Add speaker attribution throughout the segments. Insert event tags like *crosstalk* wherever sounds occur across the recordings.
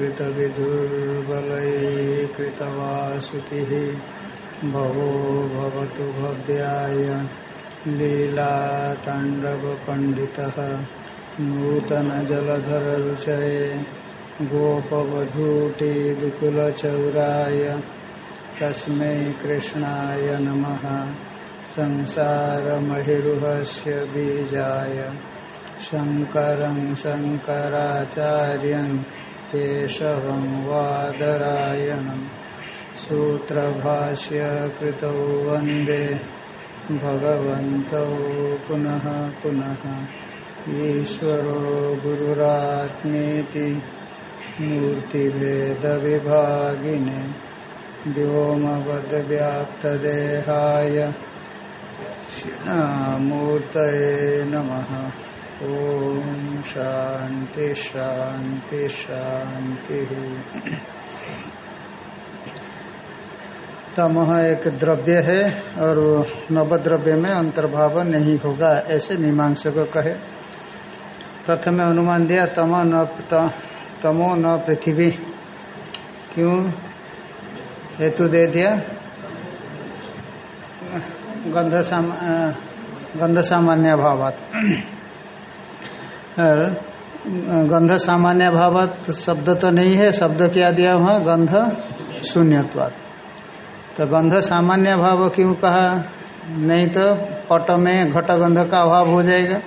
Speaker 1: चूडामणिकृतविदुर्बलैकृतवासुकिः भवो भवतु भव्याय लीलाताण्डवपण्डितः। नूतनजलधररुचये गोपवधूटिदुकुलचौराय तस्मै कृष्णाय नमः। संसारमहिरुहस्य बीजाय। शङ्करं शङ्कराचार्यं केशवं वादरायणं सूत्रभाष्य कृतौ वंदे भगवन्तौ पुनः पुनः। ईश्वरो गुरुरात्मेति मूर्तिभेदविभागिने व्योमवद्व्याप्तदेहाय मूर्तये नमः। ॐ शांति शान्ति शान्तिः तमह एक द्रव्य है और नवद्रव्य में अंतर्भाव नहीं होगा, ऐसे मीमांसा को कहे। प्रथम अनुमान दिया, तम न तमो न पृथ्वी। क्यों? हेतु दे दिया। गंध साम, गंध सामान्य भावात और गंध सामान्य भावत शब्द तो नहीं है, शब्द क्या दिया हुआ? गंध शून्यत्वाद तो गंध सामान्य भाव क्यों कहा? नहीं तो पट में घट गंध का अभाव हो जाएगा।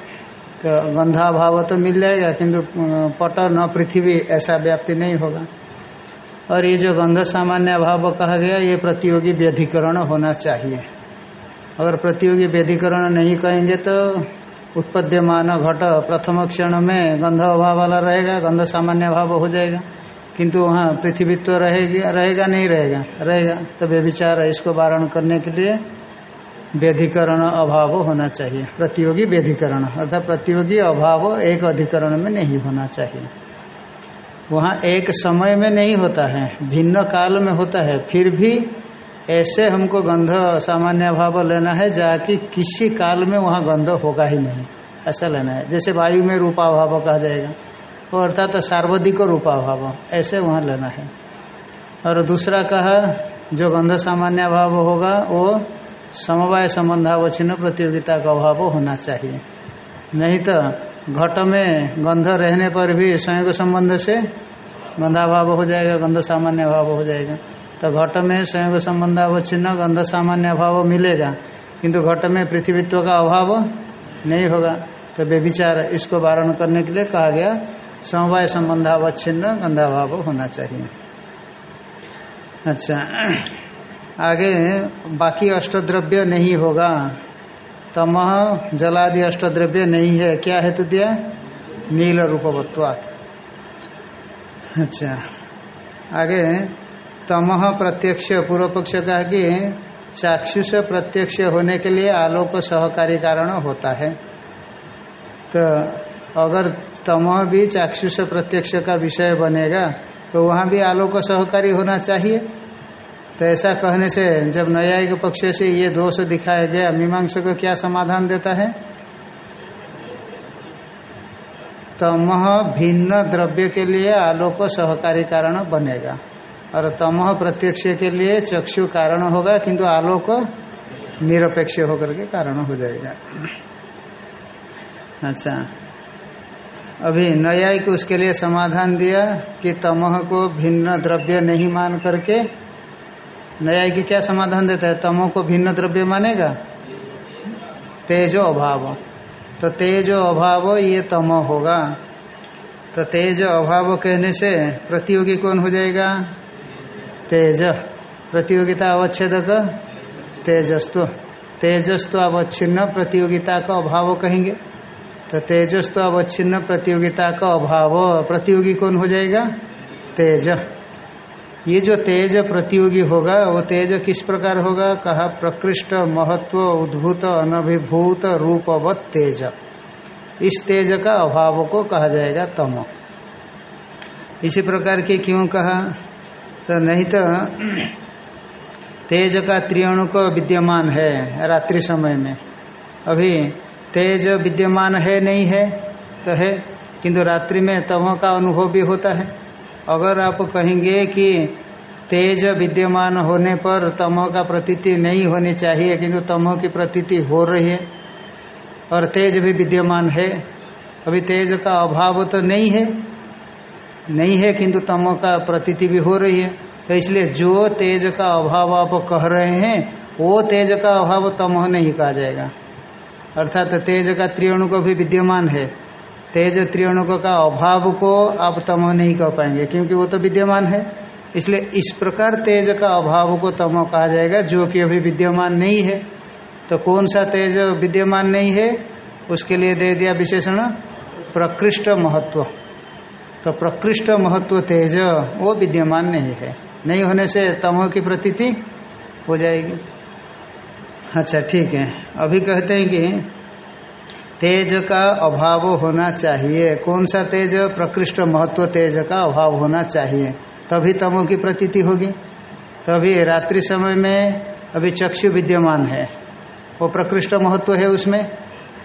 Speaker 1: तो गंधा भाव तो मिल जाएगा, किंतु पट न पृथ्वी ऐसा व्याप्ति नहीं होगा। और ये जो गंध सामान्य भाव कहा गया, ये प्रतियोगी व्यधिकरण होना चाहिए। अगर प्रतियोगी व्यधिकरण नहीं कहेंगे तो उत्पद्यमान घट प्रथम क्षण में गंध अभाव वाला रहेगा, गंध सामान्य भाव हो जाएगा। किंतु वहाँ पृथ्वीत्व रहेगा रहेगा नहीं रहेगा रहेगा। तो व्यभिचार इसको वारण करने के लिए व्यधिकरण अभाव होना चाहिए। प्रतियोगी व्यधिकरण, अर्थात प्रतियोगी अभाव एक अधिकरण में नहीं होना चाहिए। वहाँ एक समय में नहीं होता है, भिन्न काल में होता है, फिर भी ऐसे हमको गंध सामान्य भाव लेना है, जाकि किसी काल में वहाँ गंध होगा ही नहीं। ऐसा लेना है। जैसे वायु में रूपाभाव कहा जाएगा, वो अर्थात सार्वधिक रूपाभाव, ऐसे वहाँ लेना है। और दूसरा कहा, जो गंध सामान्य भाव होगा, वो समवाय संबंधावचिन्न प्रतियोगिता का अभाव होना चाहिए। नहीं तो घट में गंध रहने पर भी स्वयं संबंध से गंधाभाव हो जाएगा, गंध सामान्य भाव हो जाएगा। तो घट में संयोग संबंधावचिन्न गंध सामान्य अभाव मिलेगा। किंतु घट में पृथ्वीत्व का अभाव नहीं होगा। तो व्यभिचार, इसको वारण करने के लिए कहा गया, समवाय संबंधावच्छिन्न गंधाभाव होना चाहिए। अच्छा आगे, बाकी अष्टद्रव्य नहीं होगा। तमह जलादि अष्टद्रव्य नहीं है। क्या हेतु दिया? नील रूपवत्वात्। अच्छा आगे तमह प्रत्यक्ष पूर्व पक्ष कहा कि चाक्षुष प्रत्यक्ष होने के लिए आलोक सहकारी कारण होता है। तो अगर तमह भी चाक्षुष प्रत्यक्ष का विषय बनेगा तो वहाँ भी आलोक सहकारी होना चाहिए। तो ऐसा कहने से जब न्यायिक पक्ष से ये दोष दिखाया गया मीमांस को क्या समाधान देता है? तमह भिन्न द्रव्य के लिए आलोक सहकारी कारण बनेगा। और तमह प्रत्यक्ष के लिए चक्षु कारण होगा, किंतु आलोक निरपेक्ष होकर के कारण हो जाएगा। अच्छा। अभी न्यायिक उसके लिए समाधान दिया कि तमह को भिन्न द्रव्य नहीं मान करके न्यायिक क्या समाधान देता है? तमो को भिन्न द्रव्य मानेगा? तेजो अभाव। तो तेजो अभाव, ये तम होगा। तो तेज अभाव कहने से प्रतियोगी कौन हो जाएगा? तेज प्रतियोगिता अवच्छेद का तेजस्व तेजस्व अवच्छिन्न प्रतियोगिता का अभाव कहेंगे। तो तेजस्व अवच्छिन्न प्रतियोगिता का अभाव। प्रतियोगी कौन हो जाएगा? तेज। ये जो तेज प्रतियोगी होगा, वो तेज किस प्रकार होगा? कहा, प्रकृष्ट, महत्व, उद्भूत, अनभिभूत, रूपवत तेज। इस तेज का अभाव को कहा जाएगा तम। इसी प्रकार के क्यों कहा? तो नहीं तो तेज का त्रियाणु को विद्यमान है रात्रि समय में। अभी तेज विद्यमान है नहीं है तो है, किंतु रात्रि में तमो का अनुभव भी होता है। अगर आप कहेंगे कि तेज विद्यमान होने पर तमो का प्रतीति नहीं होनी चाहिए, किंतु तमो की प्रतीति हो रही है और तेज भी विद्यमान है, अभी तेज का अभाव तो नहीं है नहीं है किंतु तमो का प्रतीति भी हो रही है। तो इसलिए जो तेज का अभाव आप कह रहे हैं, वो तेज का अभाव तमो नहीं कहा जाएगा। अर्थात तो तेज का त्रियाणु को भी विद्यमान है। तेज त्रियाणु का अभाव को आप तमो नहीं कह पाएँगे, क्योंकि वो तो विद्यमान है। इसलिए इस प्रकार तेज का अभाव को तमो कहा जाएगा, जो कि अभी विद्यमान नहीं है। तो कौन सा तेज विद्यमान नहीं है? उसके लिए दे दिया विशेषण, प्रकृष्ट महत्व। तो प्रकृष्ट महत्व तेज, वो विद्यमान नहीं है। नहीं होने से तमो की प्रतीति हो जाएगी। अच्छा ठीक है। अभी कहते हैं कि तेज का अभाव होना चाहिए। कौन सा तेज? प्रकृष्ट महत्व तेज का अभाव होना चाहिए। तभी तमो की प्रतीति होगी। तभी रात्रि समय में अभी चक्षु विद्यमान है। वो प्रकृष्ट महत्व है उसमें।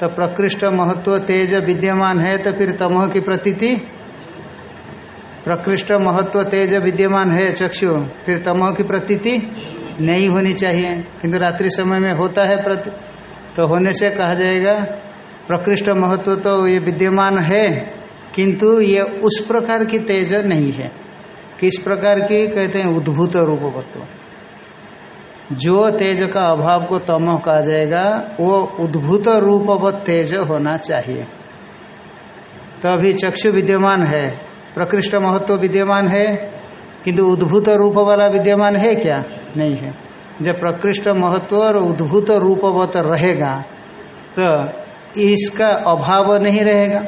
Speaker 1: तो प्रकृष्ट महत्व तेज विद्यमान है तो फिर तमोह की प्रतीति प्रकृष्ट महत्व तेज विद्यमान है चक्षु। फिर तमोह की प्रतीति नहीं होनी चाहिए। किंतु रात्रि समय में होता है प्रति तो होने से कहा जाएगा, प्रकृष्ट महत्व तो ये विद्यमान है, किंतु ये उस प्रकार की तेज नहीं है। किस प्रकार की? कहते हैं उद्भूत रूपवत्व जो तेज का अभाव को तमो कहा जाएगा, वो उद्भूत रूपवत तेज होना चाहिए। तो अभी चक्षु विद्यमान है। प्रकृष्ट महत्व विद्यमान है, किंतु उद्भूत रूप वाला विद्यमान है क्या? नहीं है। जब प्रकृष्ट महत्व और उद्भूत रूपवत रहेगा तो इसका अभाव नहीं रहेगा।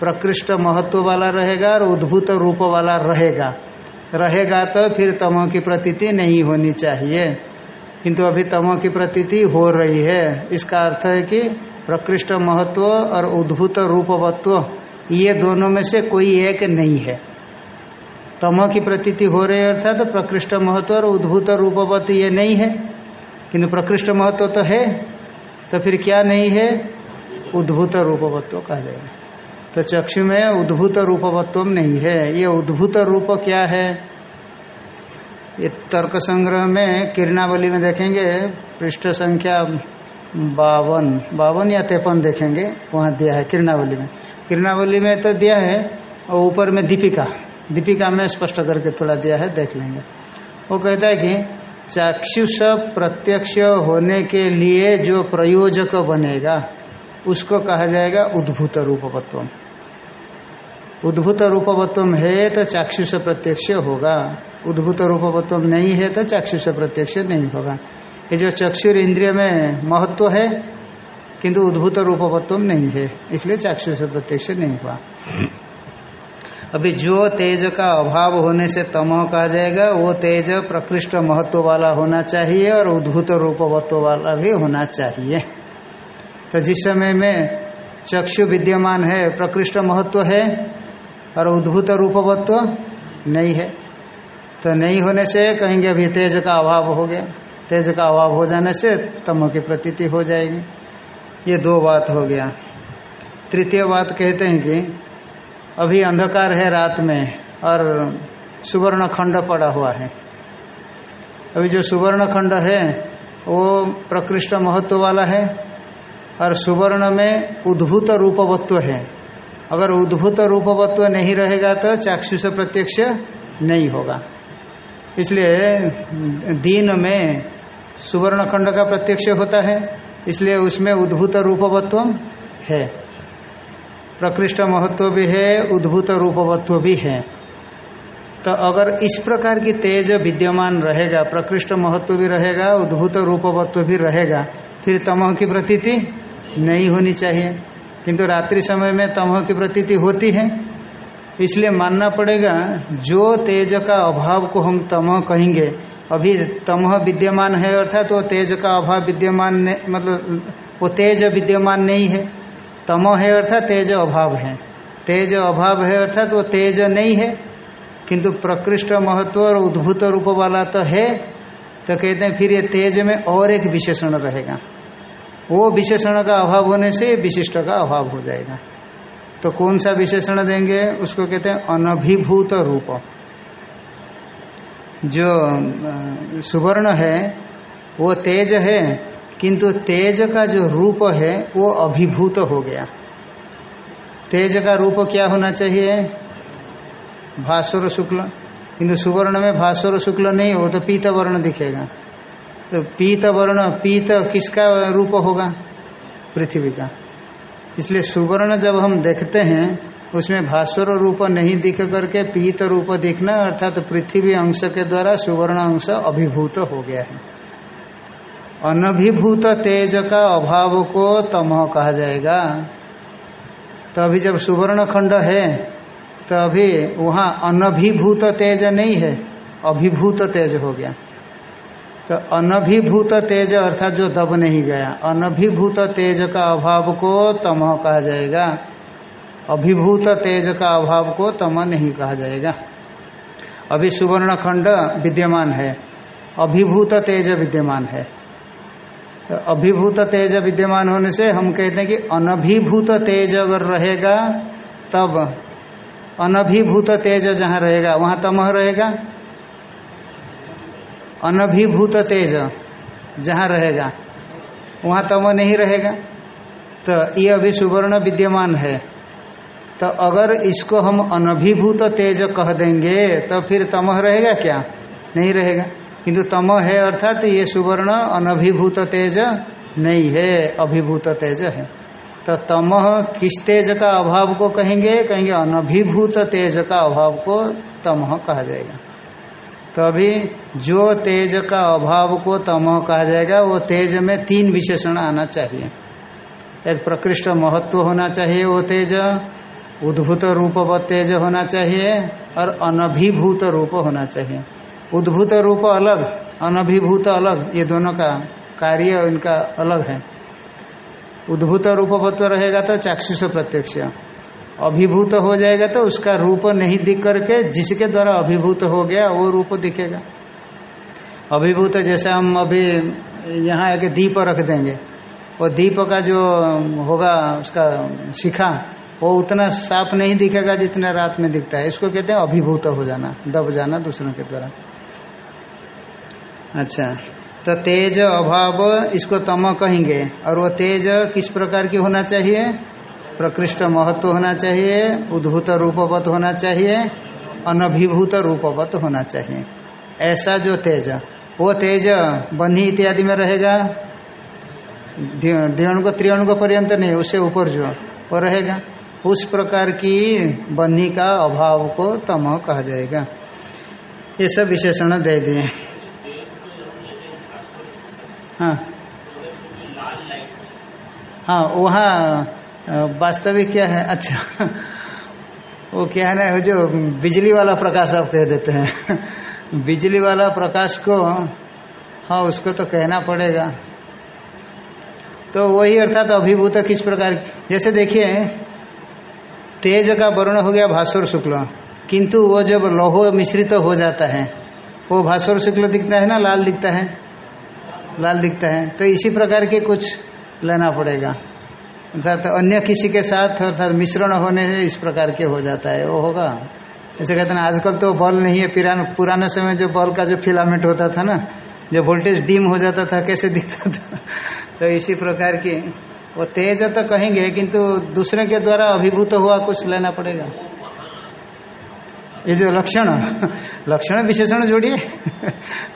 Speaker 1: प्रकृष्ट महत्व वाला रहेगा और उद्भूत रूप वाला रहेगा। रहेगा तो फिर तमो की प्रतीति नहीं होनी चाहिए। किंतु अभी तमो की प्रतीति हो रही है। इसका अर्थ है कि प्रकृष्ट महत्व और उद्भूत रूपवत्व ये दोनों में से कोई एक नहीं है। तमो की प्रतीति हो रही है अर्थात तो प्रकृष्ट महत्व और उद्भूत रूपवत ये नहीं है। किंतु प्रकृष्ट महत्व तो है तो फिर क्या नहीं है? उद्भूत रूपवत्व कहा जाएगा। तो चक्षु में उद्भूत रूपवत्व नहीं है। ये उद्भूत रूप क्या है? ये तर्क संग्रह में किरणावली में देखेंगे, पृष्ठ संख्या बावन बावन या तेपन देखेंगे, वहाँ दिया है किरणावली में। किरणावली में तो दिया है, और ऊपर में दीपिका। दीपिका में स्पष्ट करके थोड़ा दिया है, देख लेंगे। वो कहता है कि चाक्षुष प्रत्यक्ष होने के लिए जो प्रयोजक बनेगा, उसको कहा जाएगा उद्भूत रूपवत्व उद्भूत रूपवत्व है तो चाक्षुष प्रत्यक्ष होगा। उद्भूत रूपवत्व नहीं है तो चाक्षुष प्रत्यक्ष नहीं होगा। ये जो चक्षुर इंद्रिय में महत्व है किंतु उद्भूत रूपवत्व नहीं है, इसलिए चाक्षुष प्रत्यक्ष नहीं हुआ। अभी जो तेज का अभाव होने से तमो कहा जाएगा, वो तेज प्रकृष्ट महत्व वाला होना चाहिए और उद्भूत रूपवत्व वाला भी होना चाहिए। तो जिस समय में चक्षु विद्यमान है, प्रकृष्ट महत्व है और उद्भूत रूपवत्व नहीं है तो नहीं होने से कहेंगे अभी तेज का अभाव हो गया। तेज का अभाव हो जाने से तमो की प्रतीति हो जाएगी। ये दो बात हो गया। तृतीय बात कहते हैं कि अभी अंधकार है रात में और सुवर्ण खंड पड़ा हुआ है। अभी जो सुवर्ण खंड है, वो प्रकृष्ट महत्व वाला है और सुवर्ण में उद्भूत रूपवत्व है। अगर उद्भूत रूपवत्व नहीं रहेगा तो चाक्षुष प्रत्यक्ष नहीं होगा। इसलिए दिन में सुवर्ण खंड का प्रत्यक्ष होता है इसलिए उसमें उद्भूत रूपवत्व है। प्रकृष्ट महत्व भी है, उद्भूत रूपवत्व भी है। तो अगर इस प्रकार की तेज विद्यमान रहेगा, प्रकृष्ट महत्व भी रहेगा, उद्भूत रूपवत्व भी रहेगा, फिर तमह की प्रतीति नहीं होनी चाहिए। किंतु रात्रि समय में तमह की प्रतीति होती है। इसलिए मानना पड़ेगा, जो तेज का अभाव को हम तमह कहेंगे अभी तमह विद्यमान है अर्थात वो तेज का अभाव विद्यमान मतलब वो तेज विद्यमान नहीं है। तमो है अर्थात तेज अभाव है। तेज अभाव है अर्थात वो तेज नहीं है। किंतु प्रकृष्ट महत्व और उद्भूत रूप वाला तो है। तो कहते हैं, फिर ये तेज में और एक विशेषण रहेगा। वो विशेषण का अभाव होने से विशिष्ट का अभाव हो जाएगा। तो कौन सा विशेषण देंगे? उसको कहते हैं अनभिभूत रूप। जो सुवर्ण है, वो तेज है, किंतु तेज का जो रूप है, वो अभिभूत हो गया। तेज का रूप क्या होना चाहिए? भास्वर शुक्ल। किंतु सुवर्ण में भास्वर शुक्ल नहीं हो तो पीत वर्ण दिखेगा। तो पीत वर्ण, पीत किसका रूप होगा? पृथ्वी का। इसलिए सुवर्ण जब हम देखते हैं उसमें भास्वर रूप नहीं दिख करके पीत रूप दिखना अर्थात तो पृथ्वी अंश के द्वारा सुवर्ण अंश अभिभूत हो गया है। अनभिभूत तेज का अभाव को तमह कहा जाएगा। तो अभी जब सुवर्ण खंड है तो अभी वहाँ अनभिभूत तेज नहीं है, अभिभूत तेज हो गया। तो अनभिभूत तेज अर्थात जो दब नहीं गया, अनभिभूत तेज का अभाव को तमह कहा जाएगा। अभिभूत तेज का अभाव को तम नहीं कहा जाएगा। अभी सुवर्ण खंड विद्यमान है। अभिभूत तेज विद्यमान है। तो अभिभूत तेज विद्यमान होने से हम कहते हैं कि अनभिभूत तेज अगर रहेगा, तब अनभिभूत तेज जहाँ रहेगा, वहाँ तमह रहेगा। अनभिभूत तेज जहाँ रहेगा, वहाँ तम नहीं रहेगा। तो ये अभी सुवर्ण विद्यमान है। तो अगर इसको हम अनभिभूत तेज कह देंगे तो फिर तमह रहेगा क्या? नहीं रहेगा। किंतु तम है अर्थात ये सुवर्ण अनभिभूत तेज नहीं है, अभिभूत तेज है। तो तम किस तेज का अभाव को कहेंगे? कहेंगे अनभिभूत तेज का अभाव को तमह कहा जाएगा। तो अभी जो तेज का अभाव को तमह कहा जाएगा, वो तेज में तीन विशेषण आना चाहिए। एक प्रकृष्ट महत्व होना चाहिए वो तेज उद्भूत रूप व तेज होना चाहिए और अनभिभूत रूप होना चाहिए। उद्भूत रूप अलग, अनभिभूत अलग, ये दोनों का कार्य इनका अलग है। उद्भूत रूपवत्व रहेगा तो चाक्षुष प्रत्यक्ष। अभिभूत हो जाएगा तो उसका रूप नहीं दिख करके जिसके द्वारा अभिभूत हो गया, वो रूप दिखेगा। अभिभूत जैसे हम अभी यहाँ एक दीप रख देंगे और दीप का जो होगा, उसका शिखा वो उतना साफ़ नहीं दिखेगा जितना रात में दिखता है। इसको कहते हैं अभिभूत हो जाना, दब जाना दूसरों के द्वारा। अच्छा तो तेज अभाव इसको तम कहेंगे। और वो तेज किस प्रकार की होना चाहिए? प्रकृष्ट महत्व होना चाहिए, उद्भूत रूपवत होना चाहिए, अनभिभूत रूपवत होना चाहिए। ऐसा जो तेज, वो तेज बन्ही इत्यादि में रहेगा। द्विण को त्रिवण को पर्यंत नहीं उससे ऊपर जो, वो रहेगा। उस प्रकार की बन्ही का अभाव को तम कहा जाएगा। ये सब विशेषण दे दिए। हाँ। हाँ वहाँ वास्तविक क्या है? अच्छा। *laughs* वो क्या है ना जो बिजली वाला प्रकाश आप कह देते हैं। *laughs* बिजली वाला प्रकाश को हाँ उसको तो कहना पड़ेगा। तो वही अर्थात अभिभूत किस प्रकार? जैसे देखिए तेज का वर्ण हो गया भास्वर शुक्ल। किंतु वो जब लोहो मिश्रित तो हो जाता है, वो भास्वर शुक्ल दिखता है ना, लाल दिखता है? लाल दिखता है। तो इसी प्रकार के कुछ लेना पड़ेगा। अर्थात अन्य किसी के साथ अर्थात मिश्रण होने से इस प्रकार के हो जाता है, वो होगा। ऐसे कहते हैं आजकल तो बॉल नहीं है, पुराना, पुराने समय जो बॉल का जो फिलामेंट होता था ना जो वोल्टेज डीम हो जाता था, कैसे दिखता था? *laughs* तो इसी प्रकार की वो तेज तो कहेंगे, किंतु दूसरे के द्वारा अभिभूत हुआ कुछ लेना पड़ेगा। ये जो लक्षण लक्षण विशेषण जोड़िए।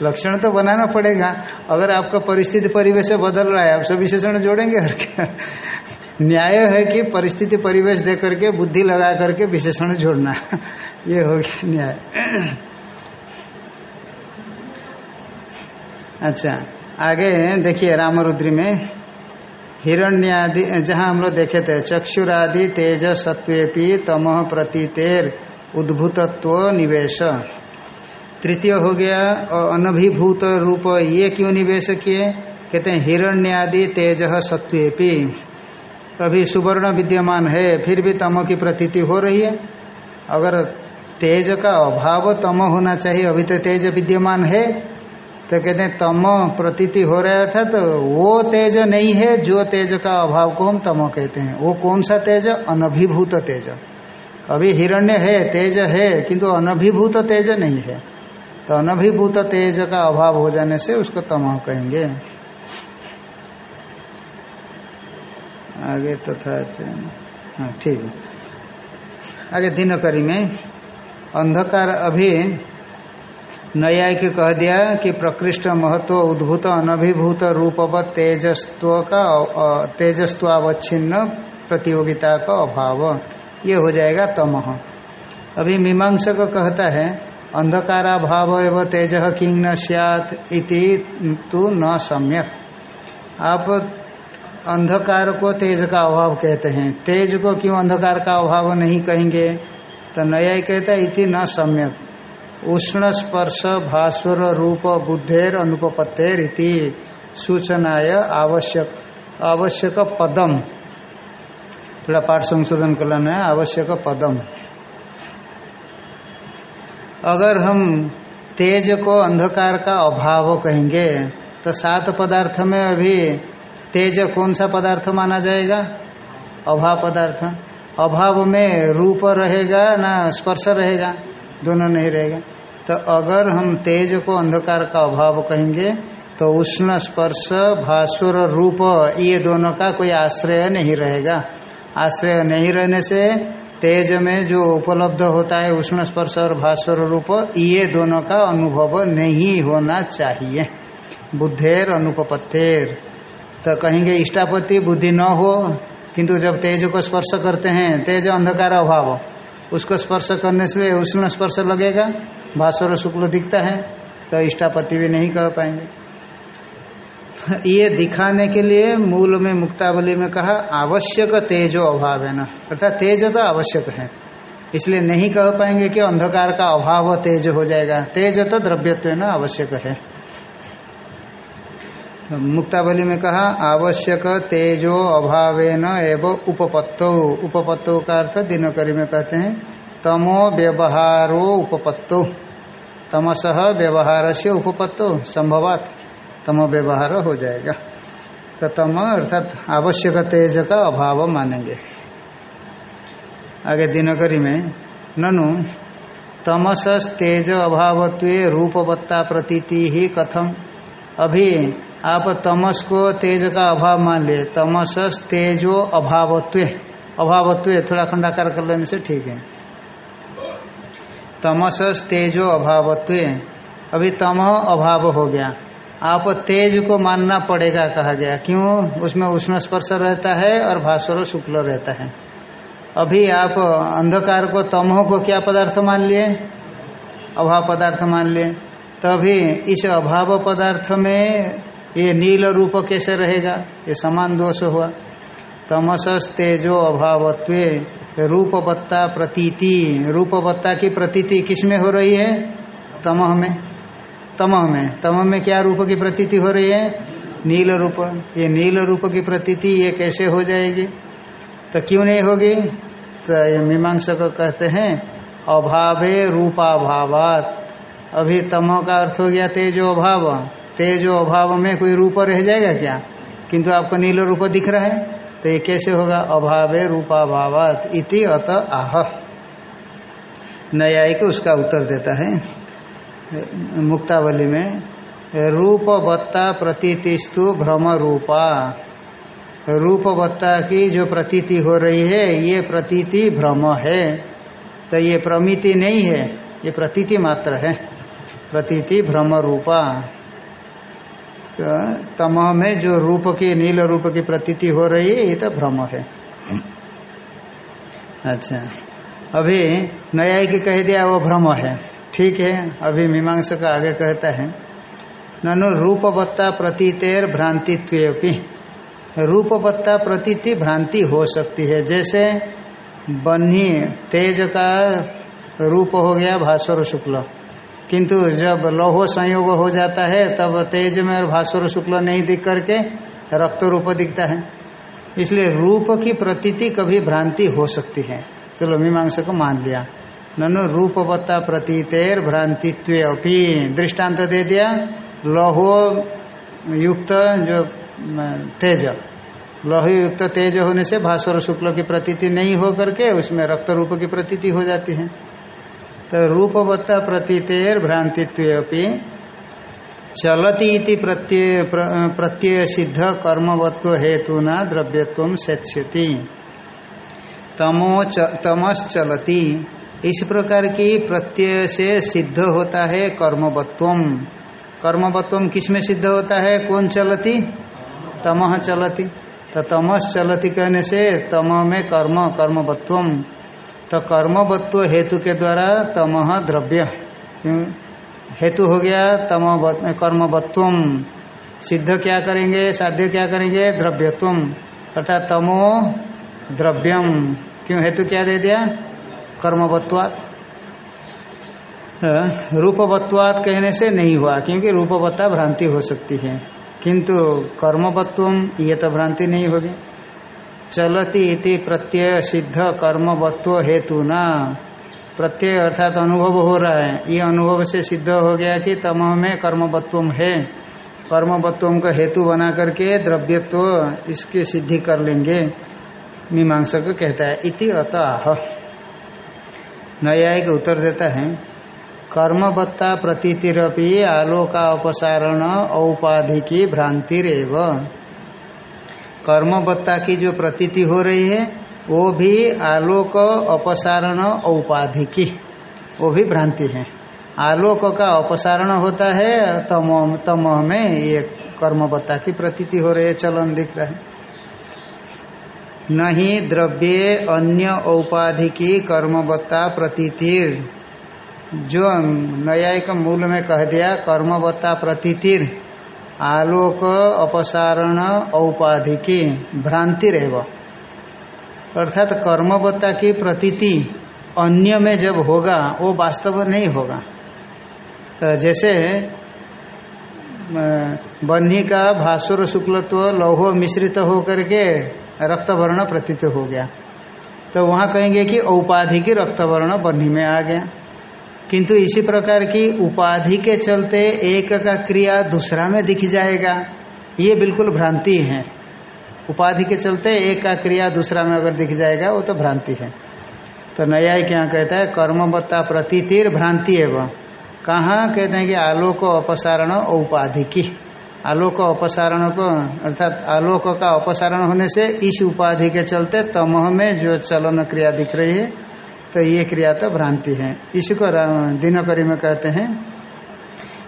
Speaker 1: लक्षण तो बनाना पड़ेगा। अगर आपका परिस्थिति परिवेश बदल रहा है, आप सब विशेषण जोड़ेंगे और क्या? न्याय है कि परिस्थिति परिवेश दे करके, बुद्धि लगा करके विशेषण जोड़ना। ये हो गया न्याय। अच्छा आगे देखिए रामरुद्री में। हिरण्यादि, जहाँ हम लोग देखे थे, चक्षुरादि तेज सत्वेपी तमह प्रतीतेर उद्भूतत्व निवेश। तृतीय हो गया, और अनभिभूत रूप ये क्यों निवेश किए? कहते हैं, हिरण्यादि तेज सत्वेपी अभी सुवर्ण विद्यमान है, फिर भी तम की प्रतीति हो रही है। अगर तेज का अभाव तम होना चाहिए, अभी तो तेज विद्यमान है तो कहते हैं, तम प्रतीति हो रहा है अर्थात तो वो तेज नहीं है, जो तेज का अभाव को हम तम कहते हैं। वो कौन सा तेज? अनभिभूत तेज। अभी हिरण्य है, तेज है, किंतु अनभिभूत तेज नहीं है। तो अनभिभूत तेज का अभाव हो जाने से उसको तम कहेंगे। आगे तथा तो हाँ ठीक आगे दिनकरी में, अंधकार अभी न्यायिक कह दिया कि प्रकृष्ट महत्व, उद्भूत अनभिभूत रूपवत तेजस्व का तेजस्वावच्छिन्न प्रतियोगिता का अभाव। ये हो जाएगा तमह अभी मीमांसक कहता है अंधकारा भाव एवं तेज किंग न इति तु न सम्यक। आप अंधकार को तेज का अभाव कहते हैं। तेज को क्यों अंधकार का अभाव नहीं कहेंगे? तो नया कहता है, इति न सम्यक। उष्ण स्पर्श भास्वर रूप बुद्धेर अनुपत्तेर इति सूचनाय आवश्यक आवश्यक पदम थोड़ा पाठ संशोधन करना है आवश्यक पदम अगर हम तेज को अंधकार का अभाव कहेंगे तो सात पदार्थ में अभी तेज कौन सा पदार्थ माना जाएगा? अभाव पदार्थ। अभाव में रूप रहेगा ना स्पर्श रहेगा? दोनों नहीं रहेगा। तो अगर हम तेज को अंधकार का अभाव कहेंगे तो उष्ण स्पर्श भास्वर रूप, ये दोनों का कोई आश्रय नहीं रहेगा। आश्रय नहीं रहने से तेज में जो उपलब्ध होता है उष्ण स्पर्श और भास्वर रूप, ये दोनों का अनुभव नहीं होना चाहिए। बुद्धेर अनुपत्तेर तो कहेंगे इष्टापति बुद्धि न हो, किंतु जब तेज को स्पर्श करते हैं, तेज अंधकार अभाव, उसको स्पर्श करने से उष्ण स्पर्श लगेगा? भास्वर शुक्ल दिखता है तो इष्टापति भी नहीं कह पाएँगे। ये दिखाने के लिए मूल में मुक्तावली में कहा, आवश्यक तेजो अभाव है ना। अर्थात तेज तो आवश्यक है। इसलिए नहीं कह पाएँगे कि अंधकार का अभाव तेज हो जाएगा। तेज तो द्रव्यत्व ना आवश्यक है। तो मुक्तावली में कहा, आवश्यक तेजो अभावेन एवं उपपत्तो। उपपत्तो का अर्थ दिनोकरी में कहते हैं, तमो व्यवहारो उपपत्तो। तमस व्यवहार से उपपत्तो संभवात। तम व्यवहार हो जाएगा। तो तम अर्थात आवश्यक तेज का अभाव मानेंगे। आगे दिनकरी में, ननु तमस तेज अभावत्व रूपवत्ता प्रतीति ही कथम। अभी आप तमस को तेज का अभाव मान लिए तमस तेजो अभावत्व। अभावत्व, थोड़ा खंडाकार कर लेने से ठीक है। तमस तेजो अभावत्व। अभी तम अभाव हो गया। आप तेज को मानना पड़ेगा, कहा गया। क्यों? उसमें उष्ण स्पर्श रहता है और भास्वर शुक्ल रहता है। अभी आप अंधकार को तमह को क्या पदार्थ मान लिए? अभाव पदार्थ मान लिए। तभी इस अभाव पदार्थ में ये नील रूप कैसे रहेगा? ये समान दोष हुआ। तमस तेजो अभावत्व। रूपवत्ता प्रतीति। रूपवत्ता की प्रतीति किसमें हो रही है? तमह में। तमह में। तमह में क्या रूप की प्रतीति हो रही है? नील रूप। ये नील रूप की प्रतीति, ये कैसे हो जाएगी? तो क्यों नहीं होगी? तो ये मीमांसक कहते हैं, अभावे रूपाभावात। अभी तमह का अर्थ हो गया तेजो अभाव। तेजो अभाव में कोई रूप रह जाएगा क्या? किंतु आपको नील रूप दिख रहा है। तो ये कैसे होगा? अभावे रूपाभावात इति अत आह। न्यायिक उसका उत्तर देता है। मुक्तावली में, रूपवत्ता प्रतीतिस्तु भ्रम रूपा रूपवत्ता की जो प्रतीति हो रही है, ये प्रतीति भ्रम है। तो ये प्रमिति नहीं है, ये प्रतीति मात्र है। प्रतीति भ्रम रूपा तो तम में जो रूप की नील रूप की प्रतीति हो रही है ये तो भ्रम है। अच्छा। अभी नया की कह दिया वो भ्रम है। ठीक है अभी मीमांस का आगे कहता है ननु रूपवत्ता प्रतीतेर भ्रांतित्वी रूपवत्ता प्रतीति भ्रांति हो सकती है। जैसे बन्ही तेज का रूप हो गया भास्वर शुक्ल। किंतु जब लोहो संयोग हो जाता है, तब तेज में और भास्वर शुक्ल नहीं दिख करके रक्त रूप दिखता है। इसलिए रूप की प्रतीति कभी भ्रांति हो सकती है। चलो मीमांसा को मान लिया। ननु रूपवत्ता प्रतीतेर भ्रांतित्व अपनी दृष्टांत दे दिया। लौहो युक्त जो तेज। लौह युक्त तेज होने से भास्वर शुक्ल की प्रतीति नहीं हो करके उसमें रक्त रूप की प्रतीति हो जाती है। तो रूपवत्ता प्रतीतेर भ्रांतित्व चलती प्रत्यय प्रत्यय सिद्ध कर्मवत्व हेतु न द्रव्यत्व सेत्स्यति। तमो च, तमश्चलती। इस प्रकार की प्रत्यय से सिद्ध होता है कर्मवत्व। कर्मवत्व किसमें सिद्ध होता है? कौन चलती? तमह चलती। तो तमस चलती कहने से तम में कर्म कर्मवत्व। तो कर्मवत्व हेतु के द्वारा तमह द्रव्य। हेतु हो गया तम कर्मवत्व सिद्ध क्या करेंगे, साध्य क्या करेंगे? द्रव्यत्व अर्थात तमो द्रव्यम। क्यों हेतु क्या दे दिया? कर्मवत्वात। रूपवत्वात कहने से नहीं हुआ, क्योंकि रूपवत्ता भ्रांति हो सकती है। किंतु कर्मवत्व ये तो भ्रांति नहीं होगी। चलती इति प्रत्यय सिद्ध कर्मवत्व हेतु न प्रत्यय अर्थात अनुभव हो रहा है। ये अनुभव से सिद्ध हो गया कि तम में कर्मवत्व है। कर्मवत्व का हेतु बना करके द्रव्यत्व इसकी सिद्धि कर लेंगे। मीमांसक कहता है, इति अतः। न्यायिक उत्तर देता है, कर्मवत्ता प्रतीतिरपि आलोका अपसारण औपाधिकी भ्रांतिरेव। कर्मवत्ता की जो प्रतीति हो रही है, वो भी आलोक अपसारण औपाधिकी वो भी भ्रांति है। आलोक का अपसारण होता है, तम तम में ये कर्मवत्ता की प्रतीति हो रही है, चलन दिख रहा है। नहीं द्रव्य अन्य औपाधिकी कर्मवत्ता प्रतीतिर जो न्यायिक मूल में कह दिया कर्मवत्ता प्रतीतिर आलोक, अपसारण, औपाधिकी, भ्रांति रहेगा अर्थात कर्मवत्ता की प्रतीति अन्य में जब होगा, वो वास्तव नहीं होगा। तो जैसे बन्ही का भास्वर शुक्लत्व, लौह मिश्रित होकर के रक्तवर्ण प्रतीत हो गया। तो वहाँ कहेंगे कि औपाधि की रक्तवर्ण बन्ही में आ गया। किंतु इसी प्रकार की उपाधि के चलते एक का क्रिया दूसरा में दिख जाएगा। ये बिल्कुल भ्रांति है। उपाधि के चलते एक का क्रिया दूसरा में अगर दिख जाएगा, वो तो भ्रांति है। तो नया क्या कहता है? कर्मवत्ता प्रतीतिर भ्रांति एवं। कहाँ? कहते हैं कि आलोक अपसारण उपाधि की। आलोक अपसारण को, अर्थात आलोक का अपसारण होने से इस उपाधि के चलते तमह में जो चलन क्रिया दिख रही है तो ये क्रिया तो भ्रांति है। इसको दिनकरी में कहते हैं,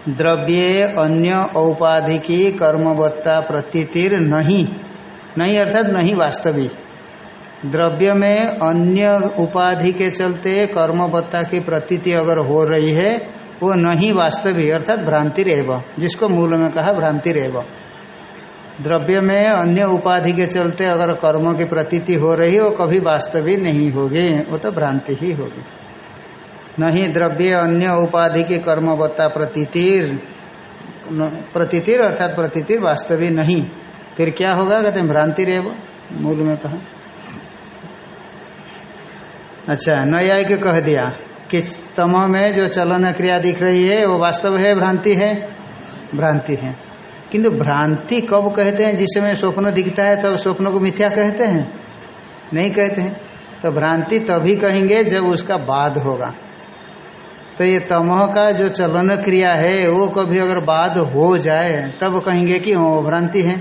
Speaker 1: द्रव्य अन्य औपाधिकी कर्मवत्ता प्रतीतिर नहीं। नहीं अर्थात नहीं वास्तविक द्रव्य में अन्य उपाधि के चलते कर्मवत्ता की प्रतीति अगर हो रही है, वो नहीं वास्तविक अर्थात भ्रांति रेव, जिसको मूल में कहा भ्रांति रेव। द्रव्य में अन्य उपाधि के चलते अगर कर्मों की प्रतीति हो रही वो कभी वास्तविक नहीं होगी, वो तो भ्रांति ही होगी। नहीं द्रव्य अन्य उपाधि की कर्मवत्ता प्रतीतिर प्रतीतिर अर्थात प्रतीतिर वास्तविक नहीं। फिर क्या होगा? कहते हैं, भ्रांति रेव मूल में कहा। अच्छा न्यायिक कह दिया कि तम में जो चलन क्रिया दिख रही है, वो वास्तव है, भ्रांति है? भ्रांति है। किंतु भ्रांति कब कहते हैं? जिस समय स्वप्न दिखता है, तब स्वप्न को मिथ्या कहते हैं। नहीं कहते हैं। तो भ्रांति तभी कहेंगे जब उसका बाद होगा। तो ये तमह का जो चलन क्रिया है, वो कभी अगर बाद हो जाए, तब कहेंगे कि वो भ्रांति है।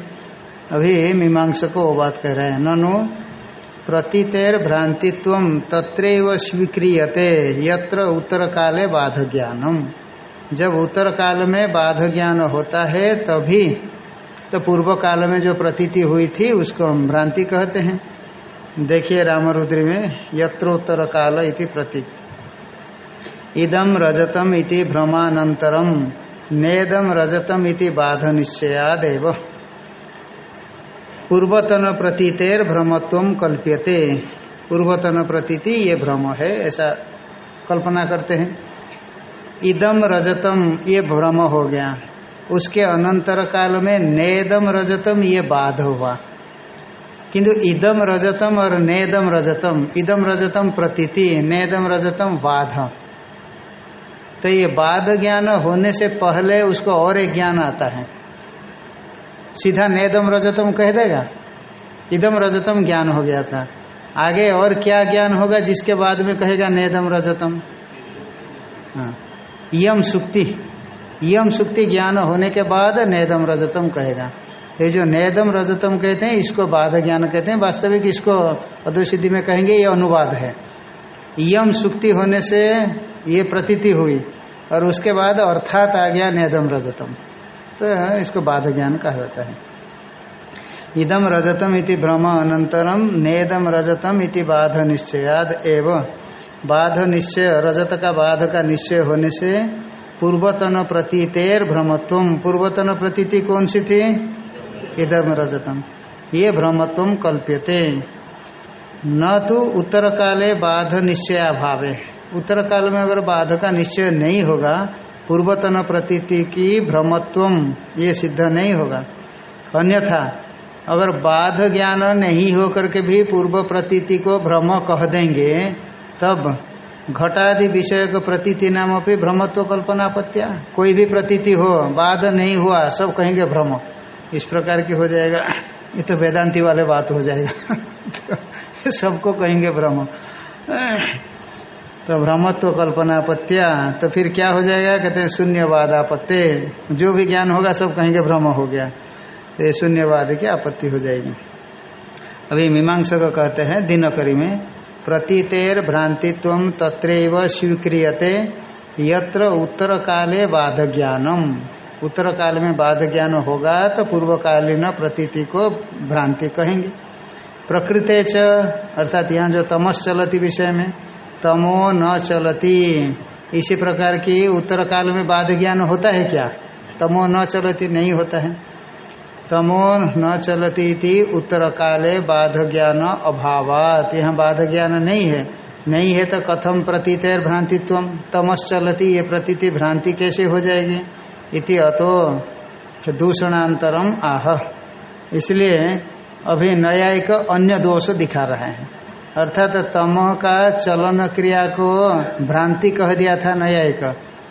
Speaker 1: अभी मीमांस को वो बात कह रहे हैं। ननु, प्रतीतेर भ्रांतित्व तत्रैव स्वीक्रियते, यत्र उत्तर काले बाध ज्ञानम जब उत्तर काल में बाध ज्ञान होता है तभी तो पूर्व काल में जो प्रतीति हुई थी, उसको हम भ्रांति कहते हैं। देखिए रामरुद्री में, यत्रोत्तर काल इति प्रतीक। इदम रजतम इति भ्रमानंतरम नेदम रजतम इति बाध निश्चयादेव। पूर्वतन प्रतीतेर भ्रमत्व कल्प्यते। पूर्वतन प्रतीति ये भ्रम है, ऐसा कल्पना करते हैं। इदम रजतम, ये भ्रम हो गया। उसके अनंतर काल में नेदम रजतम, ये बाध हुआ। किंतु इदम रजतम और नेदम रजतम, इदम रजतम प्रतीति, नेदम रजतम बाध। तो ये बाध ज्ञान होने से पहले उसको और एक ज्ञान आता है। सीधा नेदम रजतम कह देगा? इदम रजतम ज्ञान हो गया था। आगे और क्या ज्ञान होगा जिसके बाद में कहेगा नेदम रजतम? हाँ। यम सुक्ति। यम सुक्ति ज्ञान होने के बाद नेदम रजतम कहेगा। ये जो नेदम रजतम कहते हैं, इसको बाध ज्ञान कहते हैं। वास्तविक इसको अधोसिद्धि में कहेंगे, ये अनुवाद है। यम सुक्ति होने से ये प्रतीति हुई, और उसके बाद अर्थात आ गया नेदम रजतम। तो इसको बाध ज्ञान कहा जाता है। इदम रजतम इति भ्रम अनंतरम, नेदम रजतम इति बाध निश्चयाद एव। बाध निश्चय, रजत का बाध का निश्चय होने से पूर्वतन प्रतीतेर भ्रमत्व पूर्वतन प्रतीति कौन सी थी? इदम रजतम। ये भ्रमत्व कल्प्यते। न तो उत्तर काले बाध निश्चयाभावे उत्तर काल में अगर बाध का निश्चय नहीं होगा, पूर्वतन प्रतीति की भ्रमत्व ये सिद्ध नहीं होगा। अन्यथा, अगर बाध ज्ञान नहीं होकर के भी पूर्व प्रतीति को भ्रम कह देंगे तब घटादि विषय को प्रतीति नाम अपनी भ्रमत्व कल्पना कल्पनापत्या कोई भी प्रतीति हो, बाध नहीं हुआ, सब कहेंगे भ्रम। इस प्रकार की हो जाएगा। ये तो वेदांति वाले बात हो जाएगा। तो *laughs* सबको कहेंगे भ्रम। तो भ्रमत्व कल्पना कल्पनापत्या तो फिर क्या हो जाएगा? कहते हैं शून्यवाद आपत्ति। जो भी ज्ञान होगा, सब कहेंगे भ्रम हो गया। तो ये शून्यवाद की आपत्ति हो जाएगी। अभी मीमांसा को कहते हैं, दिनकरी में प्रतीतेर भ्रांतित्व तत्रैव स्वीक्रियते, यत्र उत्तर काले बाध ज्ञानम उत्तर काल में बाध ज्ञान होगा तो पूर्वकालीन प्रतीति को भ्रांति कहेंगे। प्रकृत च, अर्थात यहाँ जो तमस चलती विषय में, तमो न चलती। इसी प्रकार की उत्तर काल में बाध ज्ञान होता है क्या? तमो न चलती नहीं होता है। तमो न चलती थी, उत्तर काले बाध ज्ञान अभावात। यहाँ बाध ज्ञान नहीं है। नहीं है तो कथम प्रतीतर भ्रांतित्व तमस चलती, ये प्रतीति भ्रांति कैसे हो जाएगी? इति अतो दूषणांतरम आह। इसलिए अभी नया एक अन्य दोष दिखा रहे हैं। अर्थात तम का चलन क्रिया को भ्रांति कह दिया था नया एक।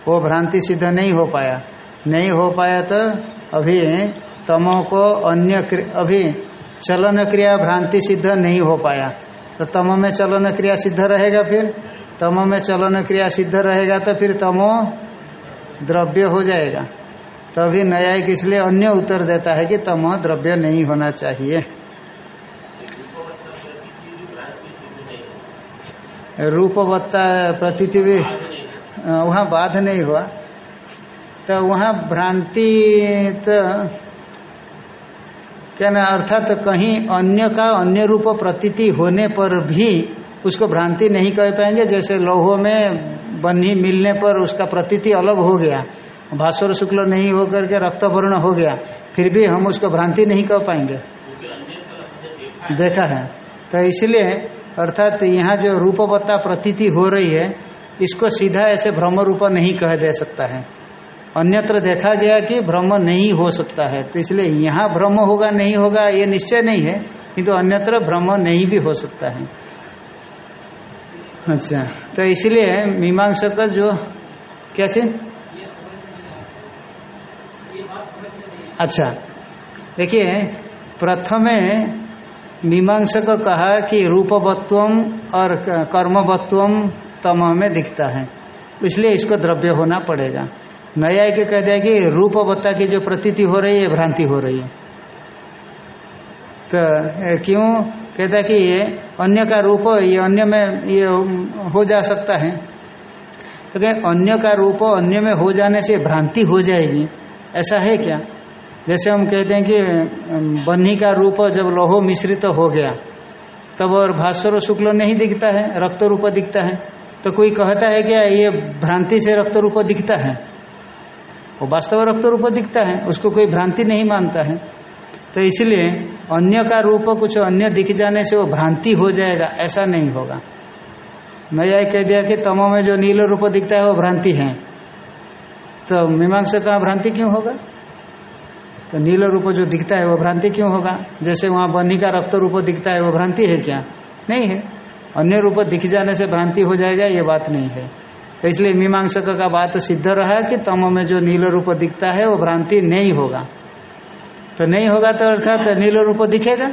Speaker 1: वो भ्रांति सिद्ध नहीं हो पाया। नहीं हो पाया तो अभी तमो को अन्य अभी चलन क्रिया भ्रांति सिद्ध नहीं हो पाया। तो तमो में चलन क्रिया सिद्ध रहेगा फिर? तमो में चलन क्रिया सिद्ध रहेगा तो फिर तमो द्रव्य हो जाएगा। तभी न्यायिक इसलिए अन्य उत्तर देता है कि तमो द्रव्य नहीं होना चाहिए। रूपवत्ता प्रतीति भी, वहाँ बाध नहीं हुआ। तो वहाँ भ्रांति तो क्या ना, अर्थात तो कहीं अन्य का अन्य रूप प्रतीति होने पर भी उसको भ्रांति नहीं कह पाएँगे। जैसे लोहो में बन्ही मिलने पर उसका प्रतीति अलग हो गया, भास्वर शुक्ल नहीं होकर के रक्तवर्ण हो गया, फिर भी हम उसको भ्रांति नहीं कह पाएँगे। देखा है। तो इसलिए, अर्थात यहाँ जो रूपवत्ता प्रतीति हो रही है, इसको सीधा ऐसे भ्रम रूप नहीं कह दे सकता है। अन्यत्र देखा गया कि भ्रम नहीं हो सकता है। तो इसलिए यहाँ भ्रम होगा, नहीं होगा, ये निश्चय नहीं है, किंतु तो अन्यत्र भ्रम नहीं भी हो सकता है। अच्छा तो इसलिए मीमांसा का जो, क्या चीज़? अच्छा देखिए, प्रथमे मीमांसा को कहा कि रूपवत्व और कर्मवत्व तम में दिखता है। इसलिए इसको द्रव्य होना पड़ेगा। नया के कह दिया कि रूप रूपवत्ता की जो प्रतीति हो रही है भ्रांति हो रही है। तो क्यों? कहता कि ये अन्य का रूप, ये अन्य में ये हो जा सकता है। तो क्या अन्य का रूप अन्य में हो जाने से भ्रांति हो जाएगी। ऐसा है क्या? जैसे हम कहते हैं कि बन्ही का रूप जब लोहो मिश्रित तो हो गया, तब और भास्वर शुक्ल नहीं दिखता है, रक्त रूप दिखता है। तो कोई कहता है क्या, ये भ्रांति से रक्त रूप दिखता है? वो वास्तव रक्त रूप दिखता है, उसको कोई भ्रांति नहीं मानता है। तो इसलिए अन्य का रूप कुछ अन्य दिख जाने से वो भ्रांति हो जाएगा, ऐसा नहीं होगा। मैं यह कह दिया कि तमो में जो नील रूप दिखता है, वो भ्रांति है। तो मीमांसा का भ्रांति क्यों होगा? तो नील रूप जो दिखता है, वो भ्रांति क्यों होगा? जैसे वहाँ बनी का रक्त रूप दिखता है, वो भ्रांति है क्या? नहीं है। अन्य रूप दिख जाने से भ्रांति हो जाएगा, ये बात नहीं है। तो इसलिए मीमांसक का बात सिद्ध रहा कि तम में जो नील रूप दिखता है वो भ्रांति नहीं होगा। तो नहीं होगा तो अर्थात तो नील रूप दिखेगा?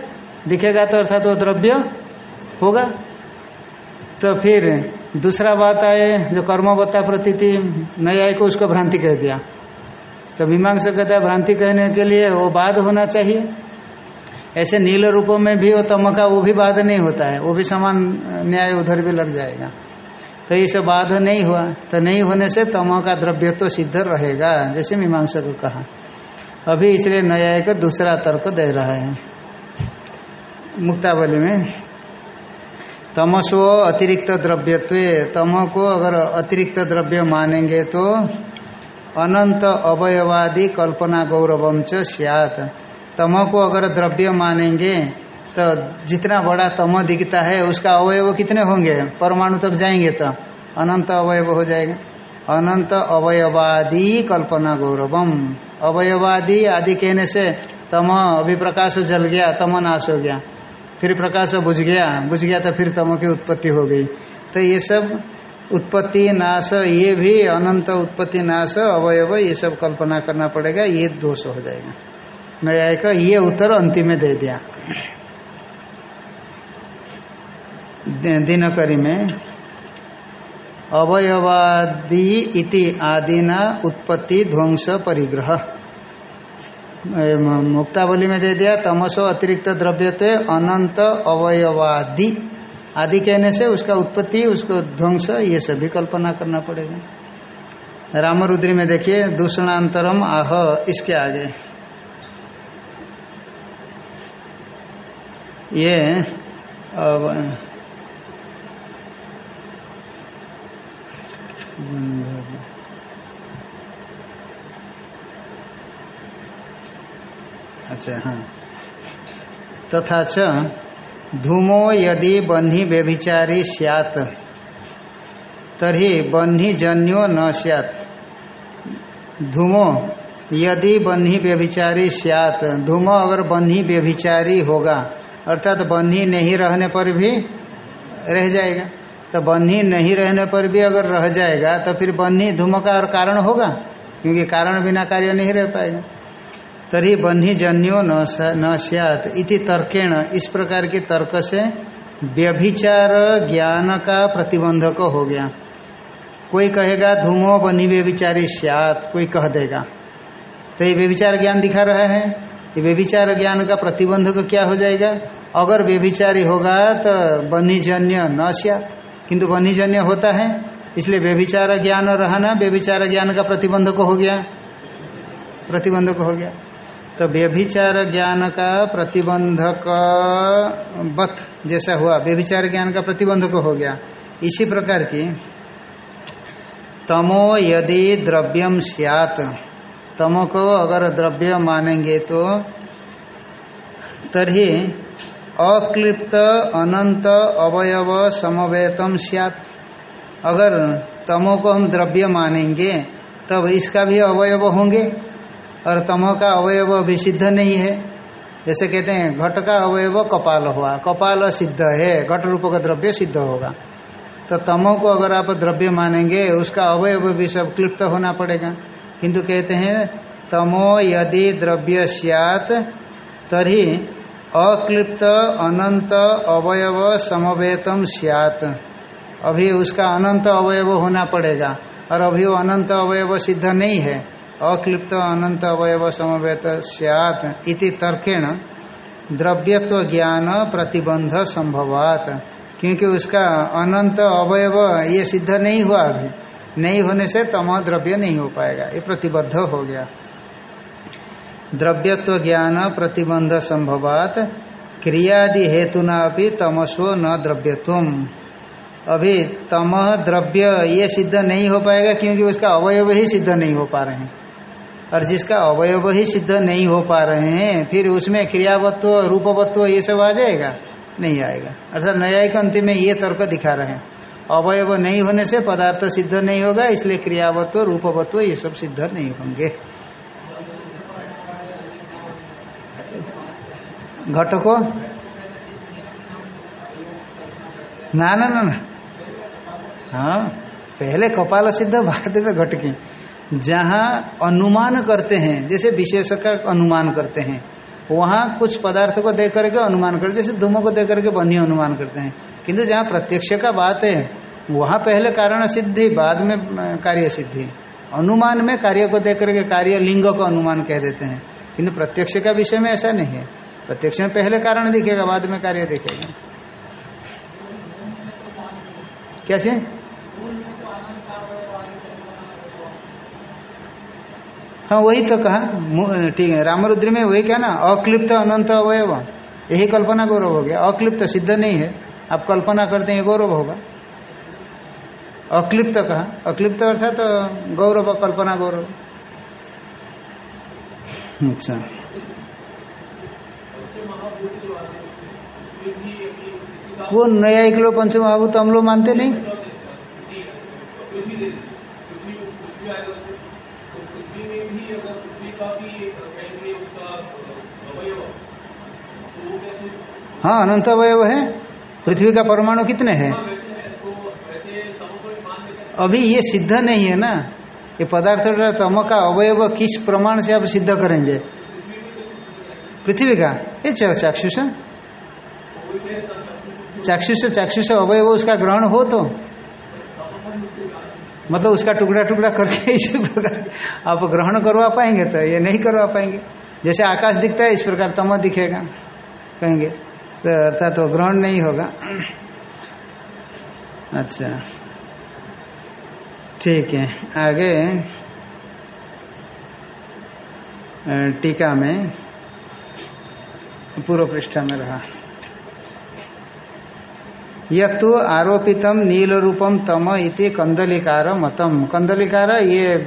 Speaker 1: दिखेगा तो अर्थात वो द्रव्य होगा? तो फिर दूसरा बात आए, जो कर्मवत्ता प्रतीति नई आय को उसको भ्रांति कह दिया। तो मीमांसा कहता है, भ्रांति कहने के लिए वो बाद होना चाहिए। ऐसे नील रूपों में भी वो तम का वो भी बाद नहीं होता है। वो भी समान न्याय उधर भी लग जाएगा। तो ये सब बाध नहीं हुआ। तो नहीं होने से तम का द्रव्य तो सिद्ध रहेगा, जैसे मीमांसा को कहा। अभी इसलिए नया का दूसरा तर्क दे रहा है। मुक्तावली में, तमस्व अतिरिक्त द्रव्यत्व, तम को अगर अतिरिक्त द्रव्य मानेंगे तो अनंत अवयवादि कल्पना गौरवम च तम को अगर द्रव्य मानेंगे तो जितना बड़ा तम दिखता है, उसका अवयव कितने होंगे? परमाणु तक जाएँगे तो। अनंत अवयव हो जाएगा। अनंत अवयवादि कल्पना गौरवम। अवयवादि आदि कहने से तम अभी प्रकाश जल गया, तम नाश हो गया। फिर प्रकाश बुझ गया बुझ गया तो फिर तमो की उत्पत्ति हो गई। तो ये सब उत्पत्ति, नाश, ये भी अनंत उत्पत्ति, नाश, अवयव, ये सब कल्पना करना पड़ेगा, ये दोष हो जाएगा। न्याय का ये उत्तर अंतिम में दे दिया। दिनकरी में अवयवादि इति आदिना उत्पत्ति ध्वंस परिग्रह। मुक्तावली में दे दिया, तमसो अतिरिक्त द्रव्यत्व अनंत अवयवादि। आदि कहने से उसका उत्पत्ति, उसको ध्वंस, ये सभी कल्पना करना पड़ेगा। रामरुद्री में देखिए, दूषणांतरम आह, इसके आगे। ये अच्छा हाँ। तथा च, धूमो यदि बन्ही व्यभिचारी सियात तरी बन्ही जन्यो न सियात। धूमो यदि बन्ही व्यभिचारी सियात, धूमो अगर बन्ही व्यभिचारी होगा, अर्थात तो बन्ही नहीं रहने पर भी रह जाएगा। तो बन्ही नहीं रहने पर भी अगर रह जाएगा तो फिर बन्ही धूम का और कारण होगा? क्योंकि कारण बिना कार्य नहीं रह पाएगा। तरी बन्ही जन्यो न सियात इति तर्केण। इस प्रकार के तर्क से व्यभिचार ज्ञान का प्रतिबंधक हो गया। कोई कहेगा, धूमो बन्ही व्यभिचारी सियात, कोई कह देगा। तो ये व्यभिचार ज्ञान दिखा रहा है। ये व्यभिचार ज्ञान का प्रतिबंधक क्या हो जाएगा? अगर व्यभिचारी होगा तो बन्हीजन्य न सियात। किंतु बन्हीजन्य होता है, इसलिए व्यभिचार ज्ञान रहना, व्यभिचार ज्ञान का प्रतिबंधक हो गया। प्रतिबंधक हो गया। तो व्यभिचार ज्ञान का प्रतिबंधक बथ जैसा हुआ, व्यभिचार ज्ञान का प्रतिबंधक हो गया। इसी प्रकार की, तमो यदि द्रव्यम सियात, तमो को अगर द्रव्य मानेंगे तो तरी अक्लिप्त, अनंत, अवयव, समवेतम सियात। अगर तमो को हम द्रव्य मानेंगे, तब इसका भी अवयव होंगे। और तमो का अवयव भी सिद्ध नहीं है। जैसे कहते हैं, घट का अवयव कपाल हुआ। कपाल सिद्ध है, घट रूप का द्रव्य सिद्ध होगा। तो तमो को अगर आप द्रव्य मानेंगे, उसका अवयव भी सब क्लिप्त होना पड़ेगा। किंतु कहते हैं, तमो यदि द्रव्य सियात, तरी अक्लिप्त, अनंत, अवयव समवेतम सियात। अभी उसका अनंत अवयव होना पड़ेगा। और अभी वो अनंत अवयव सिद्ध नहीं है। अक्लिप्त, अनंत अवयव समवेत सियात इति तर्केण द्रव्यत्व ज्ञान प्रतिबंध संभवात। क्योंकि उसका अनंत अवयव ये सिद्ध नहीं हुआ अभी। नहीं होने से तम द्रव्य नहीं हो पाएगा। ये प्रतिबद्ध हो गया। द्रव्यत्व ज्ञान प्रतिबंध संभवात, क्रियादि हेतुना भी तमस्व न द्रव्यत्व अभी तम द्रव्य ये सिद्ध नहीं हो पाएगा क्योंकि उसका अवयव ही सिद्ध नहीं हो पा रहे हैं। और जिसका अवयव ही सिद्ध नहीं हो पा रहे हैं, फिर उसमें क्रियावत्व, रूपवत्व ये सब आ जाएगा? नहीं आएगा। अर्थात न्यायिक अंतिम में ये तर्क दिखा रहे हैं। अवयव नहीं होने से पदार्थ सिद्ध नहीं होगा, इसलिए क्रियावत्व, रूपवत्व ये सब सिद्ध नहीं होंगे। घट को? ना ना ना ना। हाँ पहले कपाल सिद्ध बाद में घट की। जहाँ अनुमान करते हैं, जैसे विशेष का अनुमान करते हैं, वहाँ कुछ पदार्थ को देख करके अनुमान करते जैसे धूमो को देख करके बनी अनुमान करते हैं। किंतु जहाँ प्रत्यक्ष का बात है, वहाँ पहले कारण सिद्धि, बाद में कार्य सिद्धि। अनुमान में कार्य को देख करके कार्य लिंग को अनुमान कह देते हैं। किंतु प्रत्यक्ष का विषय में ऐसा नहीं है। प्रत्यक्ष में पहले कारण दिखेगा, बाद में कार्य दिखेगा। चीज़ हाँ वही तो कहा ठीक है, रामरुद्र में वही क्या ना, अक्लिप्त अनंत अवयव। यही कल्पना गौरव हो गया। अक्लिप्त सिद्ध नहीं है। आप कल्पना करते हैं गौरव होगा। अक्लिप्त कहा। अक्लिप्त अर्थात तो गौरव, कल्पना गौरव। अच्छा। वो नया एक लोग पंच महाभूत हम लोग मानते नहीं। हाँ अनंत अवयव है। पृथ्वी का परमाणु कितने हैं? अभी ये सिद्ध नहीं है ना। ये पदार्थ तम का अवयव किस प्रमाण से आप सिद्ध करेंगे? पृथ्वी का। ये चाक्षुष चाक्षुष चाक्षुष अवयव उसका ग्रहण हो तो? मतलब उसका टुकड़ा टुकड़ा करके *laughs* इसी प्रकार आप ग्रहण करवा पाएँगे तो ये नहीं करवा पाएँगे। जैसे आकाश दिखता है, इस प्रकार तम दिखेगा, कहेंगे। तो अर्थात तो ग्रहण नहीं होगा। *clears throat* अच्छा। ठीक है। आगे टीका में पूर्व पृष्ठा में रहा। यत्तु आरोपितम नील रूपम तम इति कंदलिकार मतम कंदलिकार ये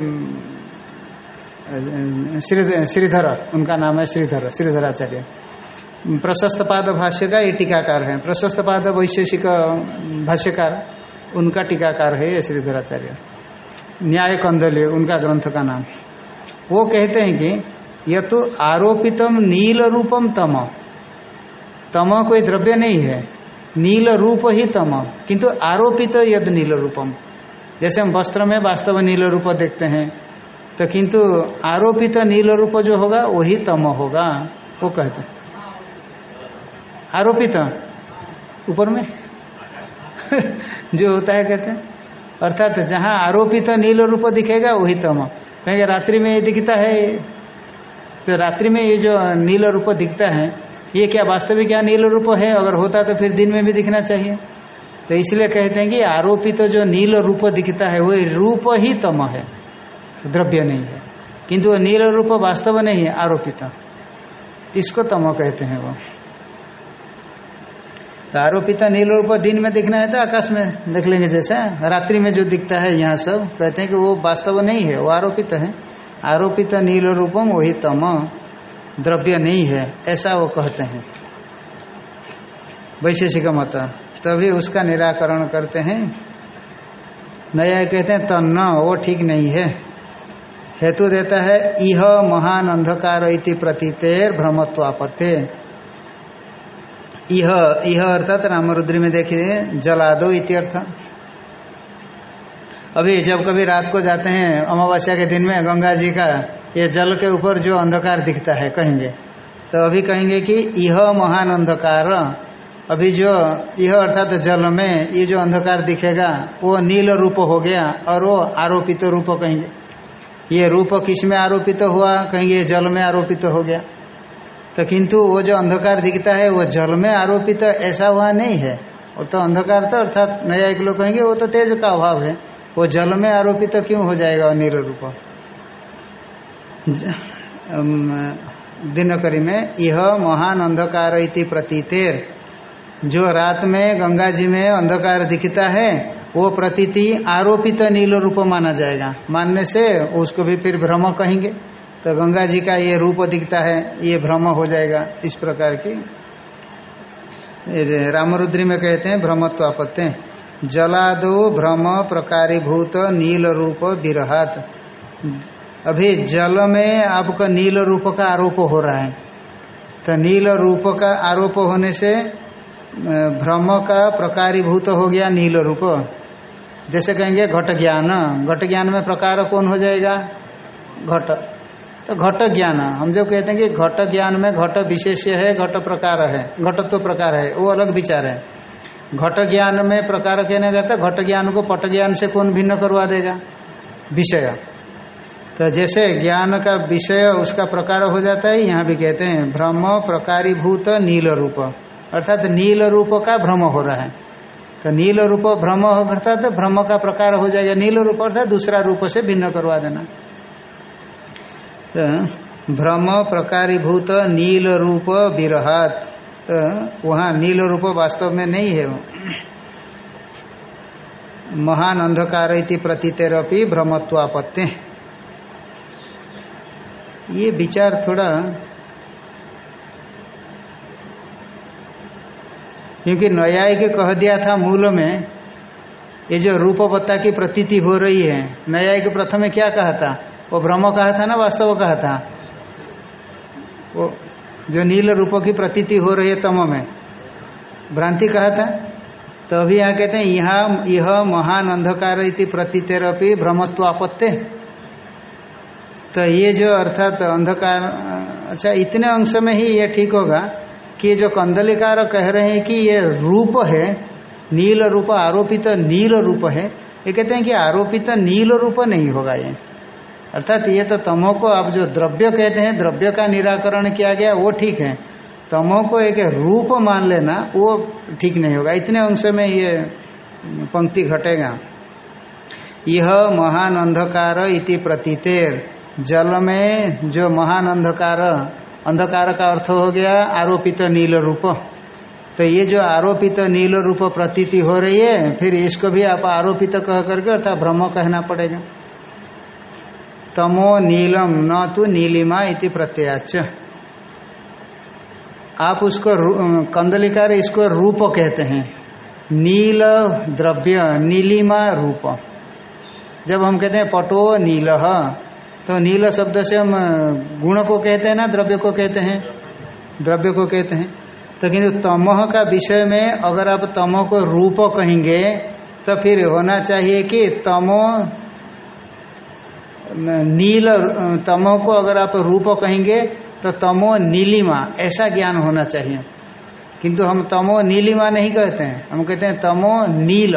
Speaker 1: श्रीधर, उनका नाम है श्रीधर, श्रीधराचार्य। प्रशस्त पाद भाष्य का ये टीकाकार है। प्रशस्त पाद वैशेषिक भाष्यकार, उनका टीकाकार है ये श्रीधराचार्य। न्याय कंदल्य उनका ग्रंथ का नाम। वो कहते हैं कि यह तो आरोपितम नील रूपम तम। तम कोई द्रव्य नहीं है। नील रूप ही तम किंतु आरोपित तो यद नील रूपम जैसे हम वस्त्र में वास्तव नील रूप देखते हैं तो किंतु आरोपित तो नील रूप जो होगा, वही तम होगा, वो कहते आरोपित, ऊपर में? *laughs* जो होता है कहते हैं। अर्थात जहाँ आरोपित नील रूप दिखेगा, वही तम। कहेंगे, रात्रि में ये दिखता है तो रात्रि में ये जो नील रूप दिखता है ये क्या वास्तविक क्या नील रूप है? अगर होता तो फिर दिन में भी दिखना चाहिए। तो इसलिए कहते हैं कि आरोपित तो जो नील रूप दिखता है, वो रूप ही तम है, द्रव्य नहीं है। किंतु वो नील रूप वास्तव नहीं है, आरोपित। इसको तम कहते हैं वो। तो आरोपित नील रूप दिन में दिखना है तो आकाश में देख लेंगे जैसा। रात्रि में जो दिखता है यहाँ सब, कहते हैं कि वो वास्तव नहीं है, वो आरोपित है। आरोपित नील रूपम वही तम। द्रव्य नहीं है, ऐसा वो कहते हैं। वैशेषिक मत, तभी उसका निराकरण करते हैं। नया कहते हैं, तन्न, वो ठीक नहीं है। हेतु देता है, इह महान अंधकार इति प्रतीतेर भ्रमत्वापत्य इह इह अर्थात रामरुद्री में देखिए जला जलादो अर्थ। अभी जब कभी रात को जाते हैं, अमावस्या के दिन में गंगा जी का ये जल के ऊपर जो अंधकार दिखता है कहेंगे। तो अभी कहेंगे कि यह महान अंधकार। अभी जो यह अर्थात जल में ये जो अंधकार दिखेगा, वो नील रूप हो गया और वो आरोपित तो रूप कहेंगे। ये रूप किसमें आरोपित तो हुआ? कहेंगे ये जल में आरोपित तो हो गया। तो किंतु वो जो अंधकार दिखता है, वो जल में आरोपित ऐसा हुआ नहीं है। वो तो अंधकार तो अर्थात नया एक लोग कहेंगे, वो तो तेज का अभाव है। वो जल में आरोपित क्यों हो जाएगा नील रूप? दिनकरी में यह महान अंधकार इति प्रतीतेर। जो रात में गंगा जी में अंधकार दिखता है, वो प्रतीति आरोपित नील रूप माना जाएगा। मानने से उसको भी फिर भ्रम कहेंगे। तो गंगा जी का ये रूप दिखता है, ये भ्रम हो जाएगा इस प्रकार की। रामरुद्री में कहते हैं, भ्रमत्व आपत्ते। जलादो भ्रम प्रकारीभूत नील रूप विरहात अभी जल में आपका नील रूप का आरोप हो रहा है। तो नील रूप का आरोप होने से भ्रम का प्रकारीभूत हो गया नील रूप। जैसे कहेंगे घट ज्ञान। घट ज्ञान में प्रकार कौन हो जाएगा? घट। तो घट ज्ञान। हम जो कहते हैं कि घट ज्ञान में घट विशेष है, घट प्रकार है घटत्व तो प्रकार है, वो अलग विचार है। घट ज्ञान में प्रकार कहने का घट ज्ञान को पट ज्ञान से कौन भिन्न करवा देगा? विषय। तो जैसे ज्ञान का विषय उसका प्रकार हो जाता है, यहाँ भी कहते हैं भ्रम प्रकारीभूत नील रूप अर्थात नील रूप का भ्रम हो रहा है। तो नील रूप भ्रम अर्थात भ्रम का प्रकार हो जाएगा। नील रूप अर्थात दूसरा रूप से भिन्न करवा देना। तो भ्रम प्रकारीभूत नील रूप विरहात। तो वहाँ नील रूप वास्तव में नहीं है। महान अंधकार प्रतीतेरपी भ्रमत्वापत्ति ये विचार थोड़ा क्योंकि न्यायिक कह दिया था मूल में, ये जो रूपवत्ता की प्रतीति हो रही है, न्यायिक प्रथम में क्या कहा था? वो ब्रह्म कहा था ना वास्तव कहा था? वो जो नील रूपों की प्रतीति हो रही है तम में, भ्रांति कहा था? तो अभी यहाँ कहते हैं यहाँ यह महान अंधकार प्रतीतेरपी भ्रमत्व आपत्ति तो ये जो अर्थात तो अंधकार अच्छा इतने अंश में ही ये ठीक होगा कि जो कंदलिकार कह रहे हैं कि ये रूप है, नील रूप, आरोपित तो नील रूप है, ये कहते हैं कि आरोपित तो नील रूप नहीं होगा ये। अर्थात ये तो तमो को आप जो द्रव्य कहते हैं, द्रव्य का निराकरण किया गया, वो ठीक है। तमो को एक रूप मान लेना, वो ठीक नहीं होगा। इतने अंश में ये पंक्ति घटेगा। यह महान अंधकार इति प्रतीतेर। जल में जो महान अंधकार अंधकार का अर्थ हो गया आरोपित नील रूप। तो ये जो आरोपित नील रूप प्रतीति हो रही है, फिर इसको भी आप आरोपित कह करके अर्थात ब्रह्म कहना पड़ेगा। तमो नीलम न तो नीलिमा इति प्रत्याच आप उसको कंदलिकार इसको रूप कहते हैं। नील द्रव्य, नीलिमा रूप। जब हम कहते हैं पटो नील तो नील शब्द से हम गुण को कहते हैं ना, द्रव्य को कहते हैं। द्रव्य को कहते हैं। तो किंतु तमह का विषय में अगर आप तमो को रूप कहेंगे तो फिर होना चाहिए कि तमो नील तमो को अगर आप रूप कहेंगे तो तमो नीलिमा, ऐसा ज्ञान होना चाहिए। किंतु हम तमो नीलिमा नहीं कहते हैं। हम कहते हैं तमो नील।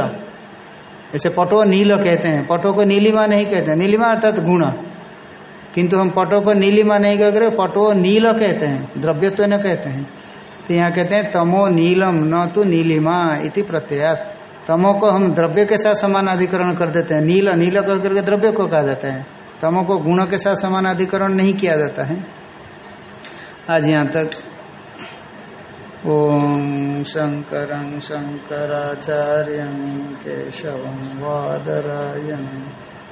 Speaker 1: ऐसे पटो नील कहते हैं। पटो को नीलिमा नहीं कहते नीलिमा अर्थात गुण। किंतु हम पटो को नीलिमा नहीं कह पटो नील कहते हैं, द्रव्यत्व न कहते हैं। तो यहाँ कहते हैं, तमो नीलम न तो नीलिमा इति प्रत्ययात। तमो को हम द्रव्य के साथ समान अधिकरण कर देते हैं। नील नील कह करके द्रव्य को कहा जाता है। तमो को गुण के साथ समान अधिकरण नहीं किया जाता है। आज यहाँ तक, ओम शंकर शंकराचार्य केशव वादरायण।